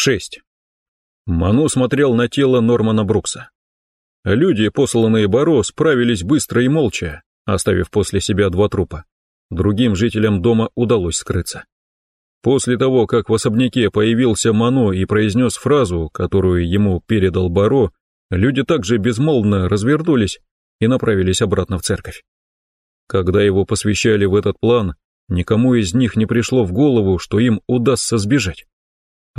6. Ману смотрел на тело Нормана Брукса. Люди, посланные Баро, справились быстро и молча, оставив после себя два трупа. Другим жителям дома удалось скрыться. После того, как в особняке появился Мано и произнес фразу, которую ему передал Баро, люди также безмолвно развернулись и направились обратно в церковь. Когда его посвящали в этот план, никому из них не пришло в голову, что им удастся сбежать.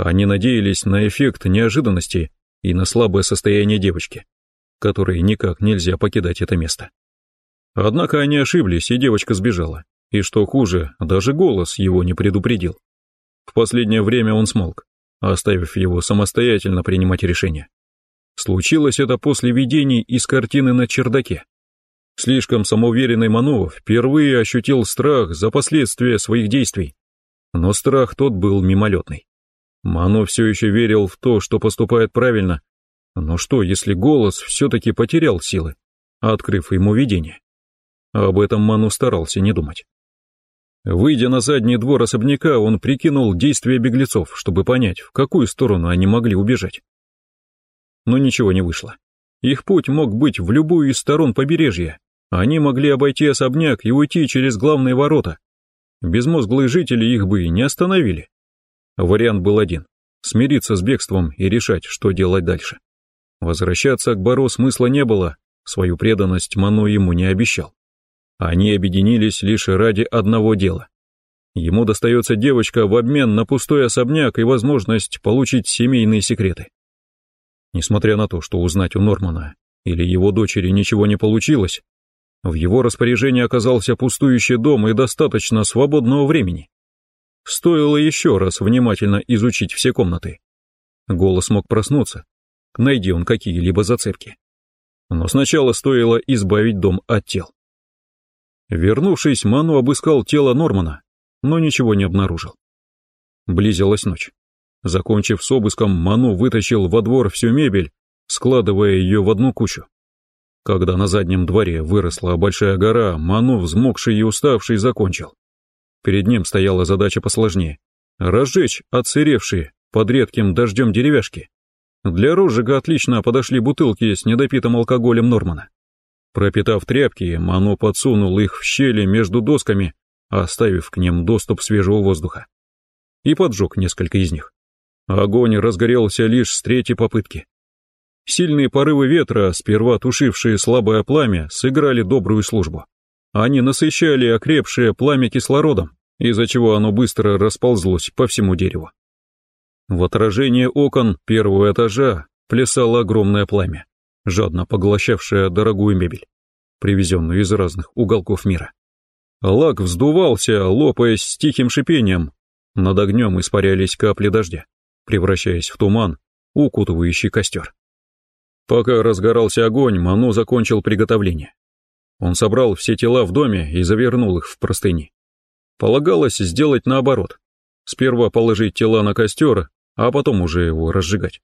Они надеялись на эффект неожиданности и на слабое состояние девочки, которой никак нельзя покидать это место. Однако они ошиблись, и девочка сбежала. И что хуже, даже голос его не предупредил. В последнее время он смолк, оставив его самостоятельно принимать решения. Случилось это после видений из картины на чердаке. Слишком самоуверенный Манов впервые ощутил страх за последствия своих действий. Но страх тот был мимолетный. Мано все еще верил в то, что поступает правильно. Но что, если голос все-таки потерял силы, открыв ему видение? Об этом Ману старался не думать. Выйдя на задний двор особняка, он прикинул действия беглецов, чтобы понять, в какую сторону они могли убежать. Но ничего не вышло. Их путь мог быть в любую из сторон побережья. Они могли обойти особняк и уйти через главные ворота. Безмозглые жители их бы не остановили. Вариант был один — смириться с бегством и решать, что делать дальше. Возвращаться к Баро смысла не было, свою преданность Мано ему не обещал. Они объединились лишь ради одного дела. Ему достается девочка в обмен на пустой особняк и возможность получить семейные секреты. Несмотря на то, что узнать у Нормана или его дочери ничего не получилось, в его распоряжении оказался пустующий дом и достаточно свободного времени. Стоило еще раз внимательно изучить все комнаты. Голос мог проснуться, найди он какие-либо зацепки. Но сначала стоило избавить дом от тел. Вернувшись, Ману обыскал тело Нормана, но ничего не обнаружил. Близилась ночь. Закончив с обыском, Ману вытащил во двор всю мебель, складывая ее в одну кучу. Когда на заднем дворе выросла большая гора, Ману, взмокший и уставший, закончил. Перед ним стояла задача посложнее — разжечь отсыревшие под редким дождем деревяшки. Для розжига отлично подошли бутылки с недопитым алкоголем Нормана. Пропитав тряпки, Мано подсунул их в щели между досками, оставив к ним доступ свежего воздуха. И поджег несколько из них. Огонь разгорелся лишь с третьей попытки. Сильные порывы ветра, сперва тушившие слабое пламя, сыграли добрую службу. Они насыщали окрепшее пламя кислородом, из-за чего оно быстро расползлось по всему дереву. В отражении окон первого этажа плясало огромное пламя жадно поглощавшая дорогую мебель, привезенную из разных уголков мира. Лак вздувался, лопаясь с тихим шипением. Над огнем испарялись капли дождя, превращаясь в туман, укутывающий костер. Пока разгорался огонь, Мано закончил приготовление. Он собрал все тела в доме и завернул их в простыни. Полагалось сделать наоборот. Сперва положить тела на костер, а потом уже его разжигать.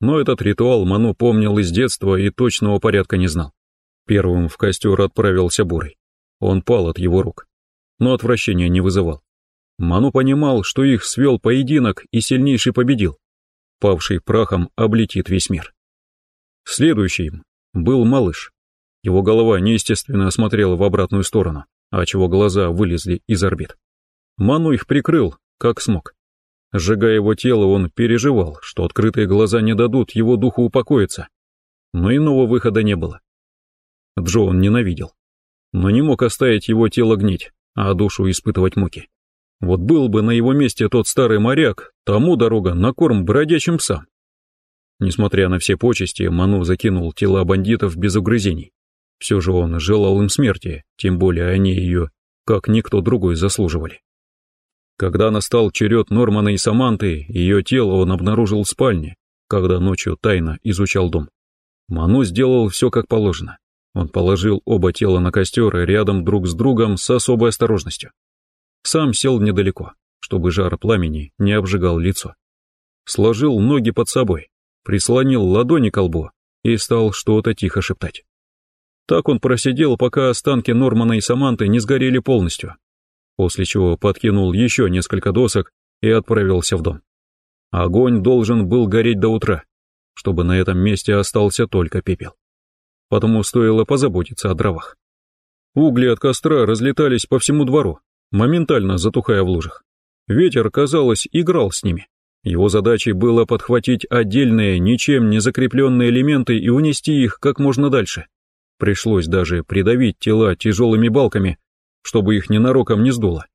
Но этот ритуал Ману помнил из детства и точного порядка не знал. Первым в костер отправился Бурый. Он пал от его рук, но отвращения не вызывал. Ману понимал, что их свел поединок и сильнейший победил. Павший прахом облетит весь мир. Следующим был малыш. Его голова неестественно осмотрела в обратную сторону, а чего глаза вылезли из орбит. Ману их прикрыл, как смог. Сжигая его тело, он переживал, что открытые глаза не дадут его духу упокоиться. Но иного выхода не было. Джо он ненавидел, но не мог оставить его тело гнить, а душу испытывать муки. Вот был бы на его месте тот старый моряк, тому дорога на корм бродячим псам. Несмотря на все почести, Ману закинул тела бандитов без угрызений. Все же он желал им смерти, тем более они ее, как никто другой, заслуживали. Когда настал черед Нормана и Саманты, ее тело он обнаружил в спальне, когда ночью тайно изучал дом. Ману сделал все как положено. Он положил оба тела на костер рядом друг с другом с особой осторожностью. Сам сел недалеко, чтобы жар пламени не обжигал лицо. Сложил ноги под собой, прислонил ладони к лбу и стал что-то тихо шептать. Так он просидел, пока останки Нормана и Саманты не сгорели полностью, после чего подкинул еще несколько досок и отправился в дом. Огонь должен был гореть до утра, чтобы на этом месте остался только пепел. Потому стоило позаботиться о дровах. Угли от костра разлетались по всему двору, моментально затухая в лужах. Ветер, казалось, играл с ними. Его задачей было подхватить отдельные, ничем не закрепленные элементы и унести их как можно дальше. Пришлось даже придавить тела тяжелыми балками, чтобы их ненароком не сдуло.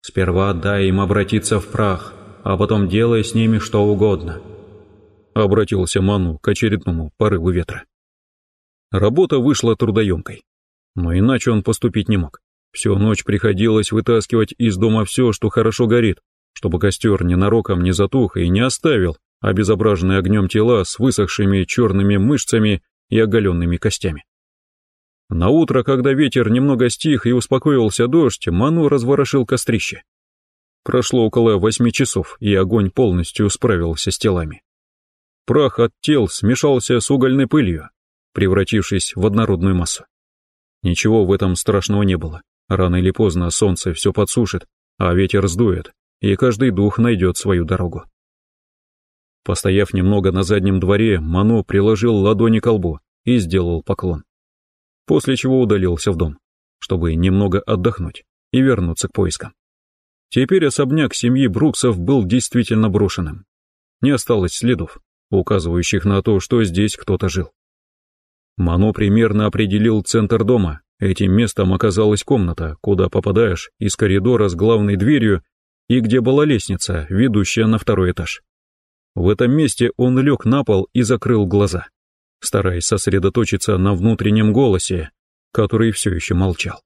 «Сперва дай им обратиться в прах, а потом делай с ними что угодно», — обратился Ману к очередному порыву ветра. Работа вышла трудоемкой, но иначе он поступить не мог. Всю ночь приходилось вытаскивать из дома все, что хорошо горит, чтобы костер ненароком не затух и не оставил обезображенные огнем тела с высохшими черными мышцами и оголенными костями. На утро, когда ветер немного стих и успокоился дождь, Ману разворошил кострище. Прошло около восьми часов, и огонь полностью справился с телами. Прах от тел смешался с угольной пылью, превратившись в однородную массу. Ничего в этом страшного не было. Рано или поздно солнце все подсушит, а ветер сдует, и каждый дух найдет свою дорогу. Постояв немного на заднем дворе, Мано приложил ладони к лбу и сделал поклон. После чего удалился в дом, чтобы немного отдохнуть и вернуться к поискам. Теперь особняк семьи Бруксов был действительно брошенным. Не осталось следов, указывающих на то, что здесь кто-то жил. Мано примерно определил центр дома. Этим местом оказалась комната, куда попадаешь из коридора с главной дверью и где была лестница, ведущая на второй этаж. В этом месте он лег на пол и закрыл глаза, стараясь сосредоточиться на внутреннем голосе, который все еще молчал.